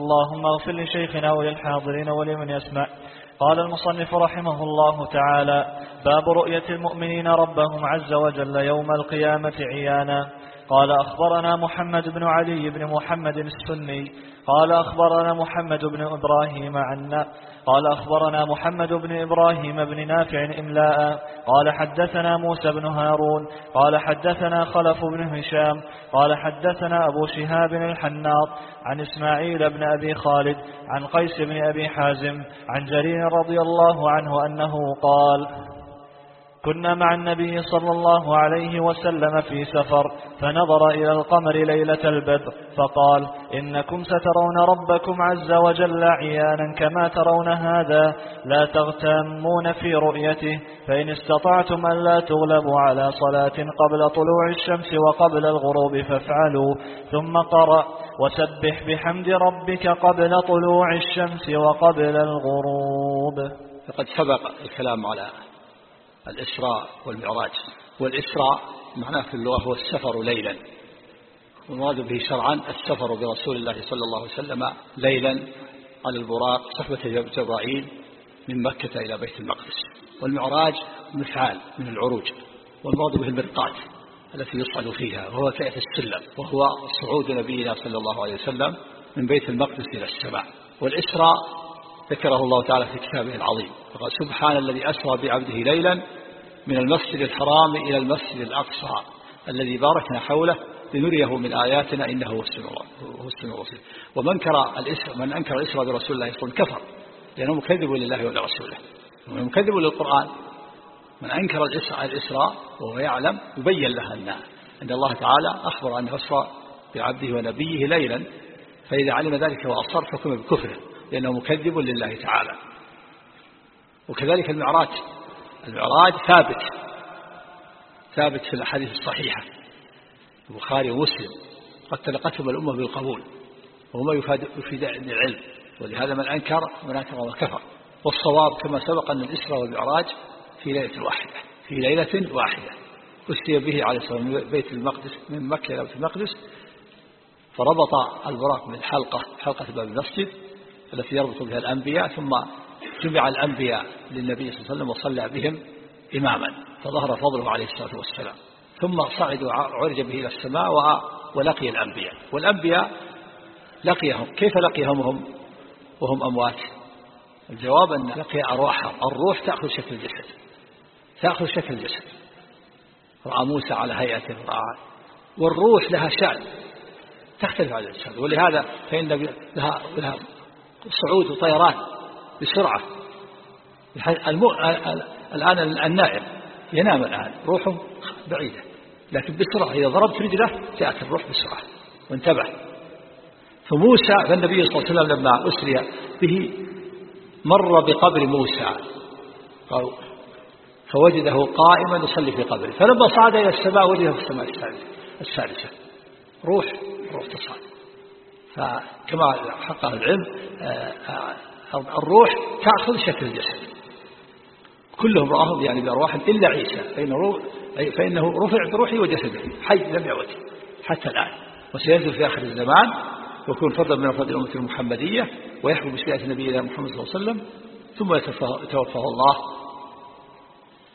اللهم اغفر لشيخنا وللحاضرين ولمن يسمع. قال المصنف رحمه الله تعالى باب رؤية المؤمنين ربهم عز وجل يوم القيامة عيانا. قال أخبرنا محمد بن علي بن محمد السني قال أخبرنا محمد بن إبراهيم عنا قال أخبرنا محمد بن إبراهيم بن نافع إملاء قال حدثنا موسى بن هارون قال حدثنا خلف بن هشام قال حدثنا أبو شهاب الحناط عن إسماعيل بن أبي خالد عن قيس بن أبي حازم عن جرير رضي الله عنه أنه قال كنا مع النبي صلى الله عليه وسلم في سفر فنظر إلى القمر ليلة البدر فقال إنكم سترون ربكم عز وجل عيانا كما ترون هذا لا تغتمون في رؤيته فإن استطعتم أن لا تغلبوا على صلاة قبل طلوع الشمس وقبل الغروب فافعلوا ثم قرأ وسبح بحمد ربك قبل طلوع الشمس وقبل الغروب. فقد سبق الكلام على الإسراء والمعراج. والإسراء معناه في اللغة هو السفر ليلا. والمراد به شرعا السفر برسول الله صلى الله عليه وسلم ليلا على البراق صحبة جبرائيل من مكة إلى بيت المقدس. والمعراج مفعال من العروج. والمراد به المرقات التي يصعد فيها وهو كأس السلم وهو صعود نبينا صلى الله عليه وسلم من بيت المقدس إلى السماء. والإسراء ذكره الله تعالى في كتابه العظيم. فقال سبحان الذي أسرى بعبده ليلا من المسجد الحرام إلى المسجد الأقصى الذي باركنا حوله لنريه من آياتنا إنه هو السميع البصير ومن انكر الإسراء من أنكر الإسراء برسول الله صلى كفر لأنه مكذب لله ولرسوله. مكذب للقرآن من أنكر الإسراء وهو يعلم يبين له أن أن الله تعالى أخبر أنه أسرى بعبده ونبيه ليلا فإذا علم ذلك وأصر حكم بكفره. لأنه مكذب لله تعالى. وكذلك المعراج. المعراج ثابت. ثابت في الأحاديث الصحيحة. البخاري ومسلم. قد تلقتهم الأمة بالقبول. وهما يفيد العلم. ولهذا من أنكر من أنكر وكفر والصواب كما سبق أن الإسراء والمعراج في ليلة واحدة. في ليلة واحدة. أسري به والسلام من بيت المقدس من مكة إلى بيت المقدس. فربط البراق من حلقة حلقة باب المسجد. التي يربط بها الأنبياء ثم جمع الأنبياء للنبي صلى الله عليه وسلم وصلى بهم إماما فظهر فضله عليه الصلاة والسلام. ثم صعد وعرج به إلى السماء ولقي الأنبياء. والأنبياء لقيهم. كيف لقيهم هم؟ وهم أموات. الجواب أن لقي أرواحهم. الروح تأخذ شكل الجسد. تأخذ شكل الجسد. رأى موسى على هيئة رأى. والروح لها شأن. تختلف عن الجسد ولهذا فإن لها, لها صعود وطيران بسرعة. الآن النائم ينام الآن روحه بعيدة لكن بسرعة إذا ضربت رجله جاءت الروح بسرعة وانتبه. فموسى فالنبي صلى الله عليه وسلم لما أسري به مر بقبر موسى. فوجده قائما يصلي في قبره فلما صعد إلى السماء وجده في السماء الثالثة روح روح تصعد. فكما حقق العلم آه، آه، الروح تأخذ شكل الجسد. كلهم رآهم يعني بأرواح إلا عيسى فإنه, فإنه رفع بروحه وجسده حي لم يعود حتى الآن. وسينزل في آخر الزمان ويكون فضلا من فضل الأمة المحمدية ويحكم بشريعة نبينا محمد صلى الله عليه وسلم ثم يتوفاه الله.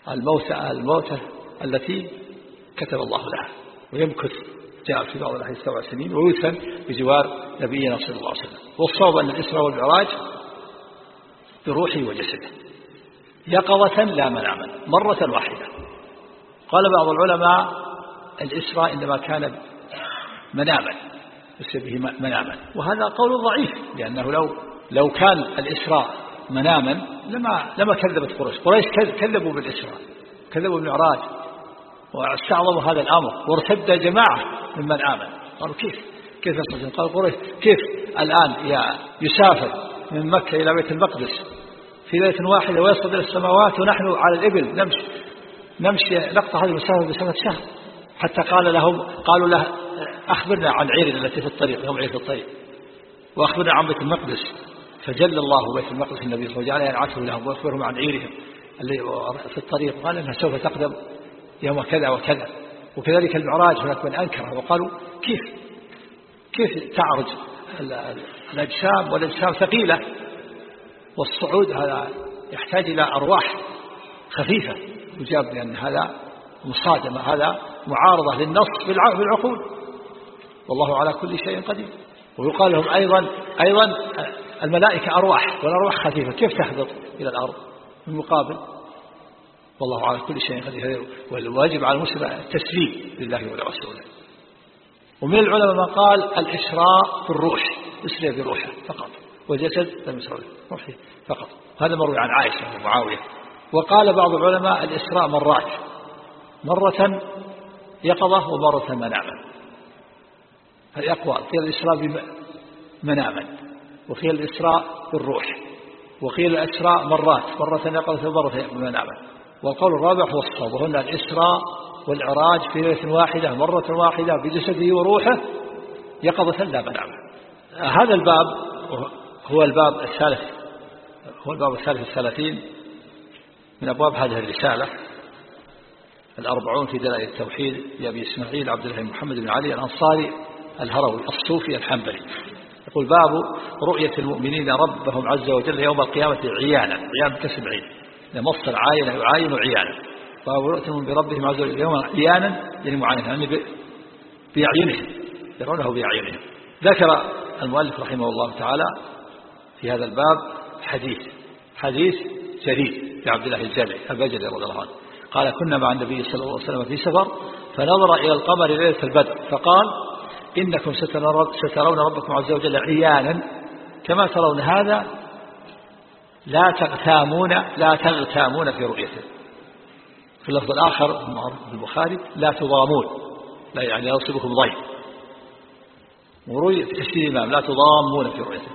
الموتى الموتى التي كتب الله لها ويمكث. جاء في بعض الأحاديث سبع سنين ويدفن بجوار نبينا صلى الله عليه وسلم. والصواب أن الإسراء والمعراج بروحه وجسده. يقظة لا مناما مرة واحدة. قال بعض العلماء الإسراء إنما كان مناما به مناما وهذا قول ضعيف لأنه لو لو كان الإسراء مناما لما لما كذبت قريش. قريش كذبوا بالإسراء كذبوا بالمعراج. واستعظموا هذا الأمر. وارتد جماعة ممن آمن. قالوا كيف؟ كيف يصل قال قريش كيف الآن يسافر من مكة إلى بيت المقدس؟ في ليلة واحدة ويصل إلى السماوات ونحن على الإبل. نمشي. نمشي نقطع هذه المسافة بسنة شهر. حتى قال لهم قالوا له أخبرنا عن عيرنا التي في الطريق. لهم عير في الطريق. وأخبرنا عن بيت المقدس. فجل الله بيت المقدس النبي صلى الله عليه وسلم. ينعته لهم ويخبرهم عن عيرهم في الطريق. قال إنها سوف تقدم. يوم كذا وكذا. وكذلك المعراج هناك من أنكره وقالوا كيف؟ كيف تعرج الأجسام والأجسام ثقيلة؟ والصعود هذا يحتاج إلى أرواح خفيفة. يجاب لأن هذا مصادمة هذا معارضة للنص بالعقول والله على كل شيء قدير. ويقال لهم أيضا أيضا الملائكة أرواح والأرواح خفيفة. كيف تهبط إلى الأرض؟ من مقابل والله على كل شيء قدير. والواجب على المسلم التسليم لله ولرسوله. ومن العلماء من قال الإسراء بالروح يسري بروحه فقط. وجسد لم يسرى روحه فقط. هذا مروي عن عائشة ومعاوية وقال بعض العلماء الإسراء مرات. مرة يقظة ومرة مناما هذه أقوال قيل الإسراء مناما وقيل الإسراء بالروح. وقيل الإسراء مرات. مرة يقظة ومرة مناما والقول الرابع هو الصواب وهن الإسراء والعراج في ليلة واحدة مرة واحدة بجسده وروحه يقظة لا مناما هذا الباب هو الباب الثالث هو الباب الثالث الثلاثين من أبواب هذه الرسالة. الأربعون في دلائل التوحيد لأبي إسماعيل عبد الله محمد بن علي الأنصاري الهروي الصوفي الحنبلي. يقول باب رؤية المؤمنين ربهم عز وجل يوم القيامة عيانا عيانا كسب عين. مصدر عاين يعاين عيانا رؤيتهم بربهم عز وجل يوم عيانا يعني معاينة يعني بأعينهم يرونه بأعينهم ذكر المؤلف رحمه الله تعالى في هذا الباب حديث حديث جديد لعبد الله الجلي البجلي رضي الله عنه. قال كنا مع النبي صلى الله عليه وسلم في سفر فنظر إلى القمر ليلة البدر فقال إنكم سترون ربكم عز وجل عيانا كما ترون هذا لا تغتامون لا تغتامون في رؤيته. في اللفظ الآخر في البخاري لا تضامون. لا يعني لا يصيبكم ضيف وروي في تشديد الإمام لا تضامون في رؤيته.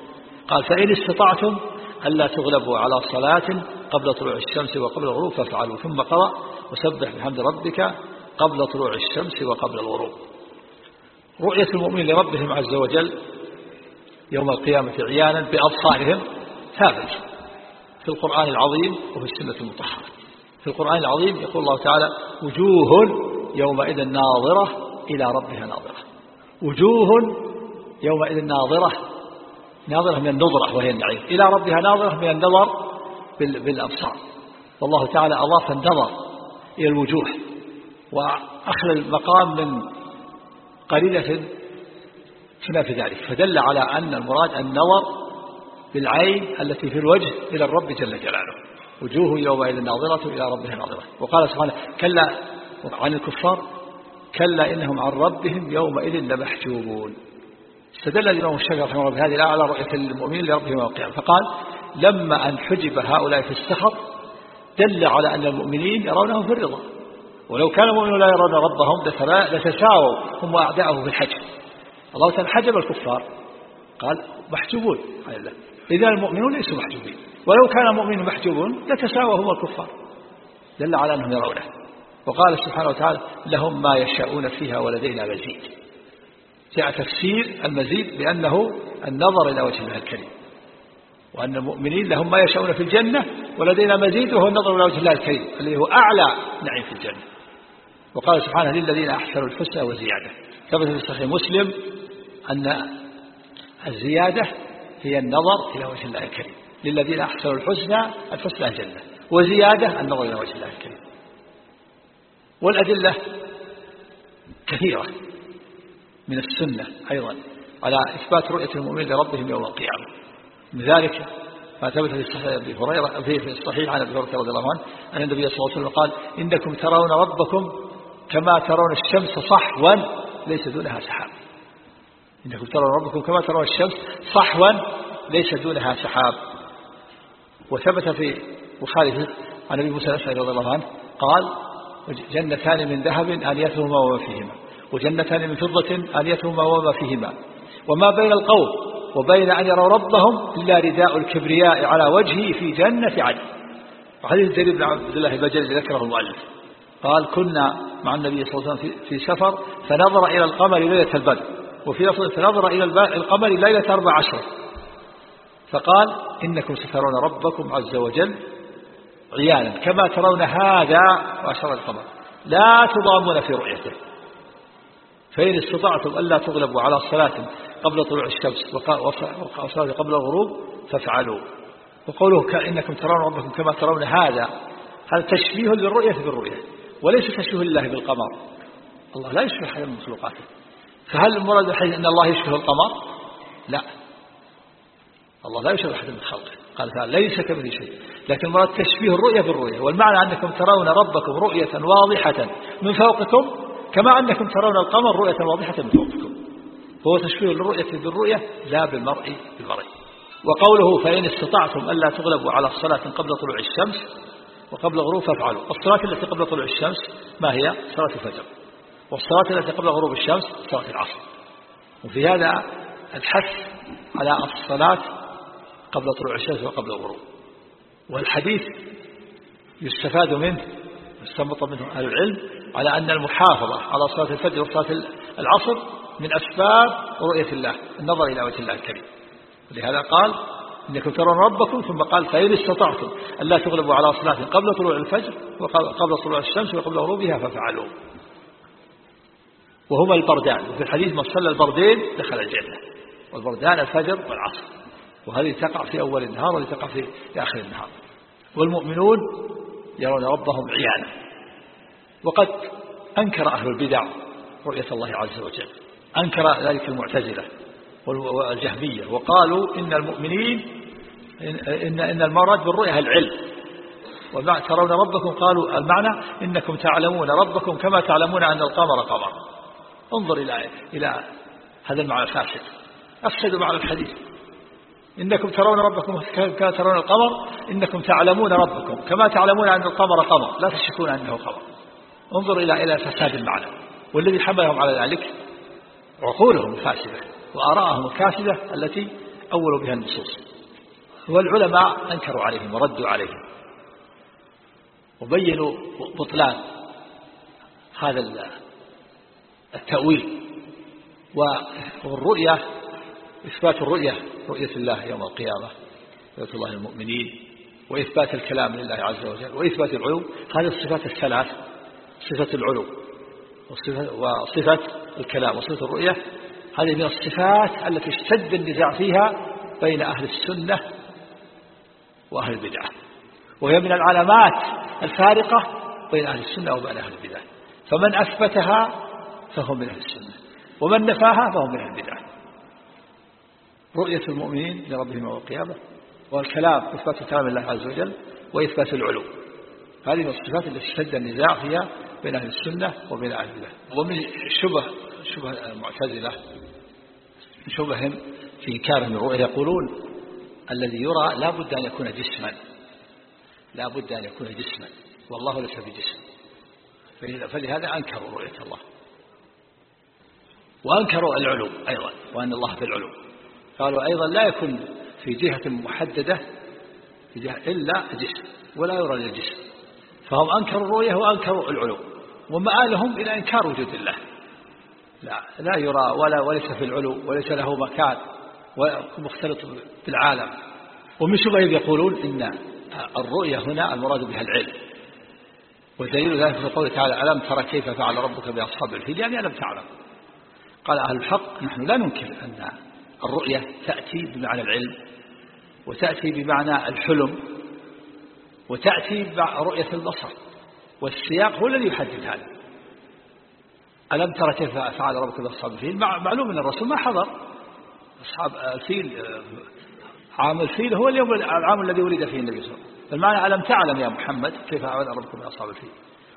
قال فإن استطعتم ألا تغلبوا على صلاة قبل طلوع الشمس وقبل الغروب فافعلوا. ثم قرأ وسبح بحمد ربك قبل طلوع الشمس وقبل الغروب. رؤية المؤمن لربهم عز وجل يوم القيامة عيانا بأبصارهم ثابت في القرآن العظيم وفي السنة المطهرة. في القرآن العظيم يقول الله تعالى وجوه يومئذ ناظرة إلى ربها ناظرة. وجوه يومئذ ناظرة ناظرة من النظرة وهي النعيم. إلى ربها ناظرة من النظر بالأبصار. والله تعالى أضاف النظر إلى الوجوه وأخلى المقام من قليلة خلاف ذلك. فدل على أن المراد النظر بالعين التي في الوجه إلى الرب جل جلاله. وجوه يومئذ ناظرة إلى ربها ناظرة. وقال سبحانه كلا عن الكفار كلا إنهم عن ربهم يومئذ لمحجوبون. استدل الإمام الشافعي رحمه الله بهذه الآية على رؤية المؤمنين لربهم يوم القيامة. فقال لما أن حجب هؤلاء في السخط دل على أن المؤمنين يرونه في الرضا. ولو كان المؤمنون لا يرون ربهم لتساووا هم وأعداءه في الحجب. الله تعالى حجب الكفار. قال محجوبون إذا المؤمنون ليسوا محجوبين. ولو كان المؤمنون محجوبون لتساوى هم الكفار. دل على أنهم يرونه. وقال سبحانه وتعالى لهم ما يشاءون فيها ولدينا مزيد. جاء تفسير المزيد بأنه النظر إلى وجه الله الكريم. وأن المؤمنين لهم ما يشاءون في الجنة ولدينا مزيد وهو النظر إلى وجه الله الكريم الذي هو أعلى نعيم في الجنة. وقال سبحانه للذين أحسنوا الحسنى وزيادة. ثبت في مسلم أن الزيادة هي النظر إلى وجه الله الكريم. للذين أحسنوا الحسنى الحسنى الجنة. وزيادة النظر إلى وجه الله الكريم. والأدلة كثيرة من السنة أيضا على إثبات رؤية المؤمنين لربهم يوم القيامة. من ذلك ما ثبت في صحيح أبي هريرة في الصحيح عن أبي هريرة رضي الله عنه أن النبي صلى الله عليه وسلم قال إنكم ترون ربكم كما ترون الشمس صحوا ليس دونها سحاب. إنكم ترون ربكم كما ترون الشمس صحوا ليس دونها سحاب. وثبت في بخاري عن أبي موسى الأشعري رضي الله عنه قال جنتان من ذهب آنيتهما وما فيهما وجنتان من فضة آنيتهما وما فيهما وما بين القوم وبين أن يروا ربهم إلا رداء الكبرياء على وجهه في جنة عدن. وحديث جرير بن عبد الله البجلي ذكره المؤلف. قال كنا مع النبي صلى الله عليه وسلم في سفر فنظر إلى القمر ليلة البدر وفي لفظ فنظر إلى القمر ليلة أربع عشر. فقال إنكم سترون ربكم عز وجل عيانا كما ترون هذا وأشار القمر. لا تضامون في رؤيته. فإن استطعتم ألا تغلبوا على صلاة قبل طلوع الشمس وصلاة قبل الغروب فافعلوا. وقوله كأنكم ترون ربكم كما ترون هذا هذا تشبيه للرؤية بالرؤية وليس تشبيه لله بالقمر. الله لا يشبه أحد من مخلوقاته. فهل المراد حين أن الله يشبه القمر؟ لا. الله لا يشبه أحد من خلقه. قال تعالى ليس كمثل شيء. لكن المراد تشبيه الرؤية بالرؤية. والمعنى أنكم ترون ربكم رؤية واضحة من فوقكم كما أنكم ترون القمر رؤية واضحة من فوقكم. هو تشبيه الرؤية بالرؤية لا بالمرء بالمرء. وقوله فإن استطعتم ألا تغلبوا على الصلاة قبل طلوع الشمس وقبل غروب فافعلوا. الصلاة التي قبل طلوع الشمس ما هي؟ صلاة الفجر. والصلاة التي قبل غروب الشمس صلاة العصر. وفي هذا الحث على الصلاة قبل طلوع الشمس وقبل الغروب. والحديث يستفاد منه يستنبط منه أهل العلم على أن المحافظة على صلاة الفجر وصلاة العصر من أسباب رؤية الله النظر إلى وجه الله الكريم. ولهذا قال إنكم ترون ربكم ثم قال فإن استطعتم ألا تغلبوا على صلاة قبل طلوع الفجر وقبل طلوع الشمس وقبل غروبها ففعلوا وهما البردان. وفي الحديث من صلى البردين دخل الجنة. والبردان الفجر والعصر. وهذه تقع في أول النهار وهذه تقع في آخر النهار. والمؤمنون يرون ربهم عيانا. وقد أنكر أهل البدع رؤية الله عز وجل. أنكر ذلك المعتزلة والجهمية. وقالوا إن المؤمنين إن, إن المراد بالرؤية العلم. وما ترون ربكم قالوا المعنى إنكم تعلمون ربكم كما تعلمون أن القمر قمر. انظر إلى إلى هذا المعنى الفاسد. أفسدوا معنى الحديث. إنكم ترون ربكم كما ترون القمر إنكم تعلمون ربكم. كما تعلمون أن القمر قمر لا تشكون أنه قمر. انظر إلى إلى فساد المعنى. والذي حملهم على ذلك عقولهم الفاسدة وآراءهم الكاسدة التي أولوا بها النصوص. والعلماء أنكروا عليهم وردوا عليهم. وبينوا بطلان هذا التأويل والرؤية إثبات الرؤية رؤية الله يوم القيامة رؤية الله المؤمنين وإثبات الكلام لله عز وجل وإثبات العلو. هذه الصفات الثلاث صفة العلو وصفة الكلام وصفة الرؤية. هذه من الصفات التي اشتد النزاع فيها بين أهل السنة وأهل البدعة وهي من العلامات الفارقة بين أهل السنة وبين أهل البدعة فمن أثبتها فهو من أهل السنة. ومن نفاها فهو من أهل البدعة رؤية المؤمنين لربهم يوم القيامة والكلام إثبات كلام الله عز وجل وإثبات العلو. هذه من الصفات التي اشتد النزاع فيها بين أهل السنة وبين أهل الله ومن شبه شبه المعتزلة شبههم في إنكارهم الرؤية يقولون الذي يرى لا بد أن يكون جسما. لا بد أن يكون جسما. والله ليس بجسم. فلهذا أنكروا رؤية الله. وأنكروا العلو أيضا وأن الله في العلو. قالوا أيضا لا يكون في جهة محددة في جهة إلا جسم ولا يرى للجسم فهم أنكروا الرؤية وأنكروا العلو ومآلهم إلى إنكار وجود الله. لا لا يرى ولا وليس في العلو وليس له مكان ومختلط بالعالم ومن شبههم يقولون إن الرؤية هنا المراد بها العلم. ودليل ذلك في قوله تعالى ألم ترى كيف فعل ربك بأصحاب الفيل؟ يعني ألم تعلم. قال أهل الحق نحن لا ننكر أن الرؤية تأتي بمعنى العلم وتأتي بمعنى الحلم وتأتي برؤية البصر والسياق هو الذي يحدد هذا. ألم ترى كيف فعل ربك بأصحاب الفيل معلوم أن الرسول ما حضر. أصحاب الفيل عام الفيل هو اليوم العام الذي ولد فيه النبي صلى الله عليه وسلم. فالمعنى ألم تعلم يا محمد كيف فعل ربك بأصحاب الفيل؟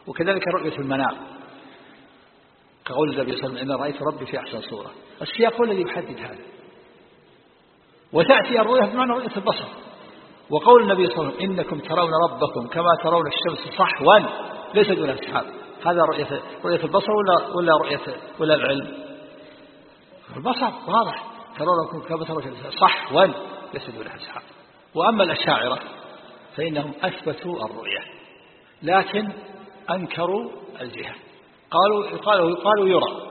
وكذلك رؤية المنام. كقول النبي صلى الله عليه وسلم رأيت ربي في أحسن صورة. السياق هو الذي يحدد هذا. وتأتي الرؤية بمعنى رؤية البصر. وقول النبي صلى الله عليه وسلم إنكم ترون ربكم كما ترون الشمس صحوا. ليس دون السحاب هذا رؤية رؤية البصر ولا ولا رؤية ولا العلم؟ البصر واضح. ترونكم كما ترون الشمس صحوا. ليس دون السحاب وأما الأشاعرة فإنهم أثبتوا الرؤية. لكن أنكروا الجهة. قالوا قالوا قالوا يرى.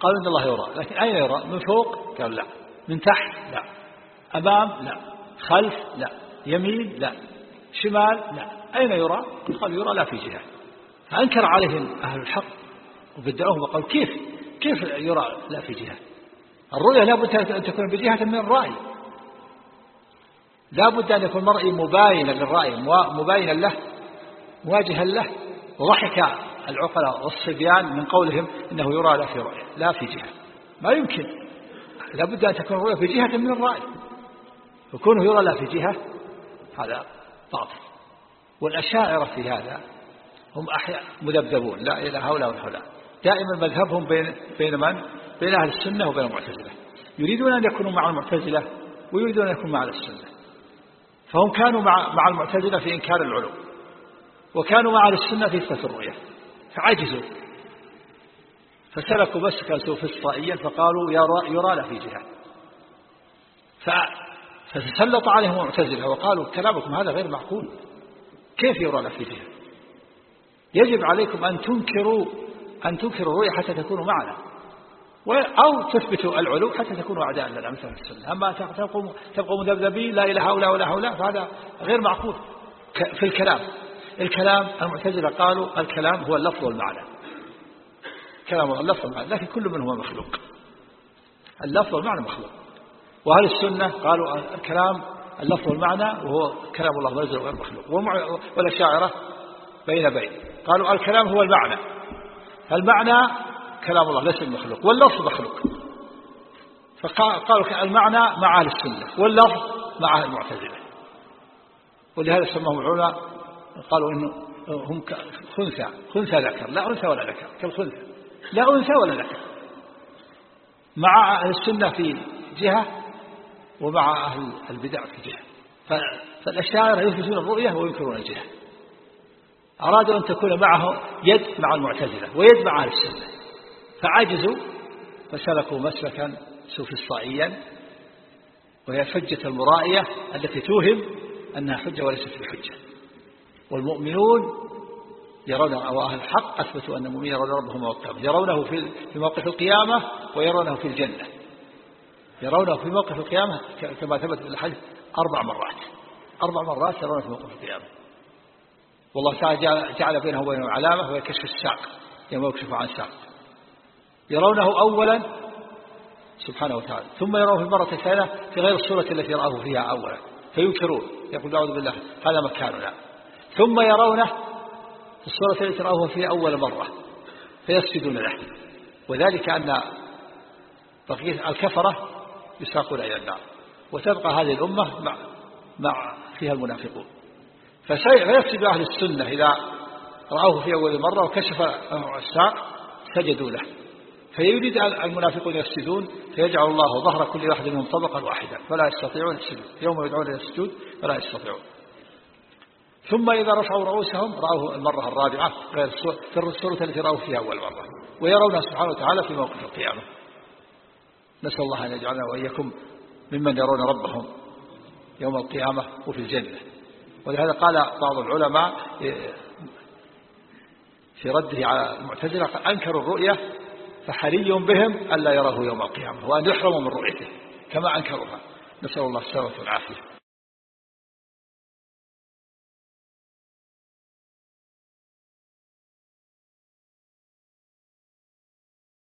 قالوا إن الله يرى. لكن أين يرى؟ من فوق؟ قالوا لا. من تحت؟ لا. أمام؟ لا. خلف؟ لا. يمين؟ لا. شمال؟ لا. أين يرى؟ قال يرى لا في جهة. فأنكر عليهم أهل الحق وبدعوهم وقالوا كيف؟ كيف يرى لا في جهة؟ الرؤية لابد أن تكون بجهة من الرأي لابد أن يكون المرء مباينا للرأي مباينا له مواجها له وضحك العقلاء والصبيان من قولهم إنه يرى لا في رؤية لا في جهة. ما يمكن. لابد أن تكون الرؤية في جهة من الرأي. وكونه يرى لا في جهة هذا باطل. والأشاعرة في هذا هم أحياء مذبذبون لا إلى هؤلاء ولا هؤلاء دائما مذهبهم بين بين من؟ بين أهل السنة وبين المعتزلة. يريدون أن يكونوا مع المعتزلة ويريدون أن يكونوا مع السنة. فهم كانوا مع مع المعتزلة في إنكار العلو. وكانوا مع السنة في إثبات الرؤية. فعجزوا. فسلكوا مسكا سوفسطائيا فقالوا يرى, يرى في جهة. فتسلط عليهم المعتزلة وقالوا كلامكم هذا غير معقول. كيف يرى في جهة؟ يجب عليكم أن تنكروا أن تنكروا الرؤية حتى تكونوا معنا. أو تثبتوا العلو حتى تكونوا أعداء لنا مثل السنة. أما تبقوا مذبذبين لا إله هؤلاء ولا هؤلاء فهذا غير معقول. في الكلام. الكلام المعتزلة قالوا الكلام هو اللفظ والمعنى. كلام اللفظ والمعنى لكن كل منهما مخلوق. اللفظ والمعنى مخلوق. وأهل السنة قالوا الكلام اللفظ والمعنى وهو كلام الله منزل وغير مخلوق. والأشاعرة بين بين. قالوا الكلام هو المعنى. المعنى كلام الله ليس المخلوق واللفظ مخلوق. فقالوا المعنى مع أهل السنة واللفظ مع أهل المعتزلة. ولهذا سماهم العلماء قالوا إنه هم خنثى خنثى ذكر لا أنثى ولا ذكر كالخنثى. لا أنثى ولا ذكر. مع أهل السنة في جهة ومع أهل البدع في جهة. فالأشاعرة يثبتون الرؤية وينكرون الجهة. أرادوا أن تكون معه يد مع المعتزلة ويد مع أهل السنة. فعجزوا فسلكوا مسلكا سوفسطائيا وهي حجة المرائية التي توهم أنها حجة وليست بحجة. والمؤمنون يرون أهل الحق أثبتوا أن المؤمنين يرون ربهم وقتهم يرونه في موقف القيامة ويرونه في الجنة. يرونه في موقف القيامة كما ثبت في الحديث أربع مرات. أربع مرات يرونه في موقف القيامة. والله تعالى جعل بينه وبينه علامة وهي كشف الساق يوم يكشف عن ساق يرونه أولا سبحانه وتعالى ثم يرونه في المرة الثانية في غير الصورة التي رأوه فيها أولا. فينكرون يقول أعوذ بالله هذا مكاننا. ثم يرونه في الصورة التي رأوه فيها أول مرة فيسجدون له. وذلك أن بقية الكفرة يساقون إلى النار وتبقى هذه الأمة مع, مع فيها المنافقون. فيسجد أهل السنة إذا رأوه في أول مرة وكشف الساق سجدوا له. فيريد المنافقون يفسدون فيجعل الله ظهر كل واحد منهم طبقا واحدا فلا يستطيعون السجود. يوم يدعون إلى السجود فلا يستطيعون. ثم إذا رفعوا رؤوسهم رأوه المرة الرابعة غير السورة التي رأوا فيها أول مرة. ويرون سبحانه وتعالى في موقف القيامة. نسأل الله أن يجعلنا وإياكم ممن يرون ربهم يوم القيامة وفي الجنة. ولهذا قال بعض العلماء في رده على المعتزلة أنكروا الرؤية فحري بهم ألا يراه يوم القيامة وأن يحرموا من رؤيته كما أنكروها. نسأل الله السلامة والعافية.